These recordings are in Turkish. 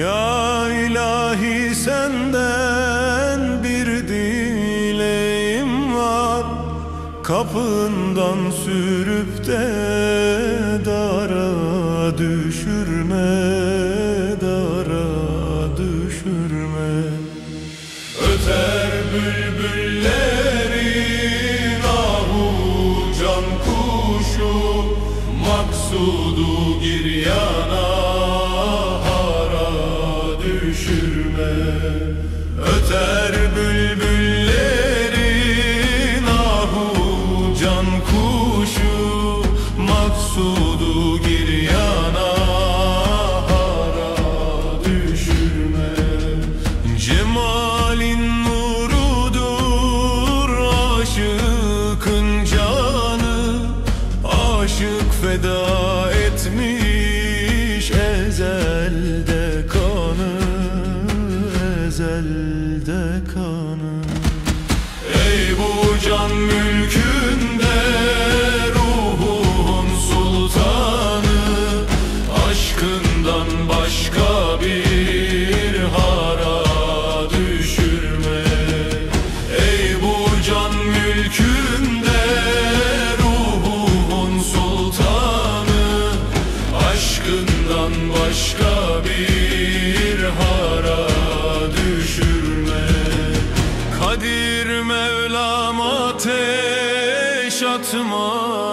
Ya ilahi senden bir dileğim var. Kapından sürüp de dara düşürme Dara düşürme. Öter bülbüllerin ahu can kuşu Maksudu giryana düşürme. Öter bülbüllerin ahu can kuşu Maksudu giryana hara düşürme. Cemalin nurudur aşıkın canı Aşık feda etmiş Ezelde kanı Ey bu can mülkünde ruhun sultanı Aşkından başka bir hara düşürme. Ey bu can mülkünde ruhun sultanı Aşkından başka bir hara düşürme. Kadir Mevlam ateş atma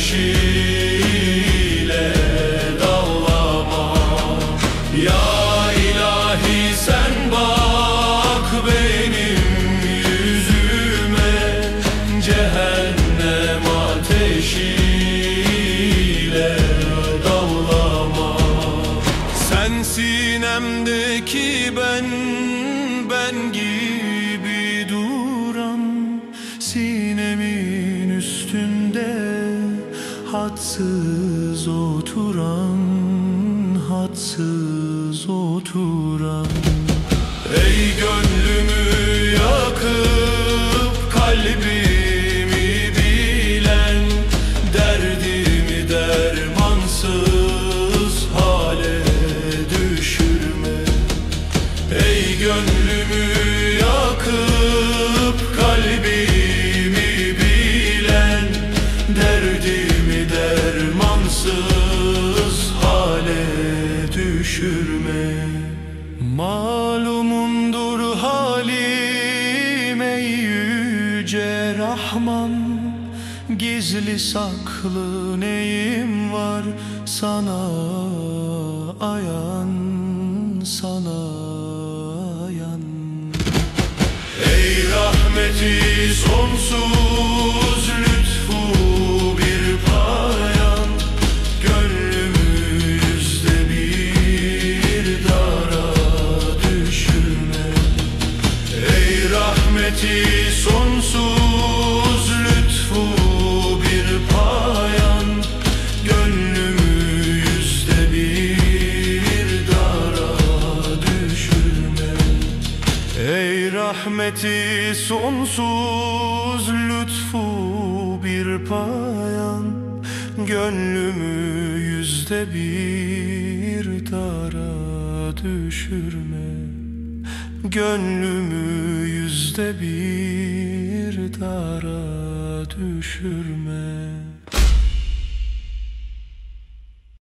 she hadsız oturan Hadsız oturan düşürme. Malumundur halim ey yüce Rahman. Gizli saklı neyim var? Sana ayan sana ayan. Ey rahmeti sonsuz rahmeti sonsuz lütfu bir payan. Gönlümü yüzde bir dara düşürme. Ey rahmeti sonsuz lütfu bir payan. Gönlümü yüzde bir dara düşürme Gönlümü yüzde bir dara düşürme